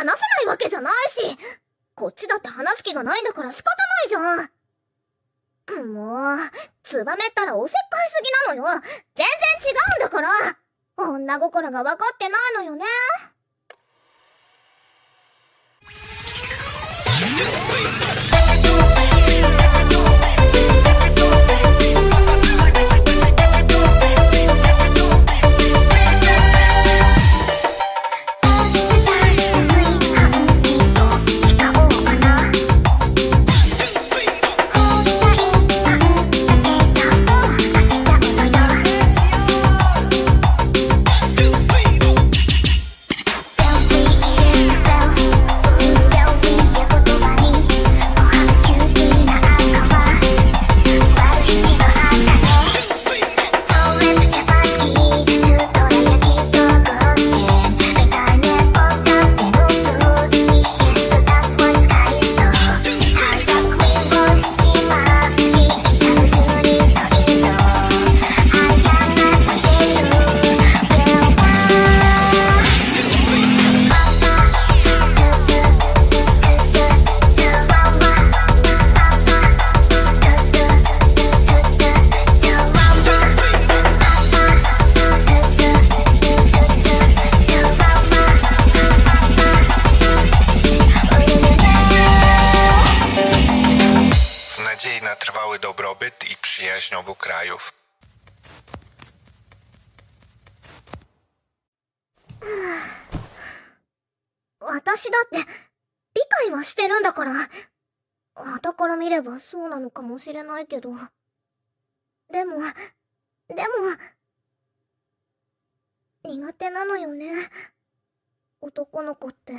話せないわけじゃないし、こっちだって話す気がないんだから仕方ないじゃん。もう、ツバメったらおせっかいすぎなのよ。全然違うんだから。女心が分かってないのよね。Przyjaźń obu krajów. 私だって、理解はしてるんだから。傍から見ればそうなのかもしれないけど。でも、でも、苦手なのよね。男の子って。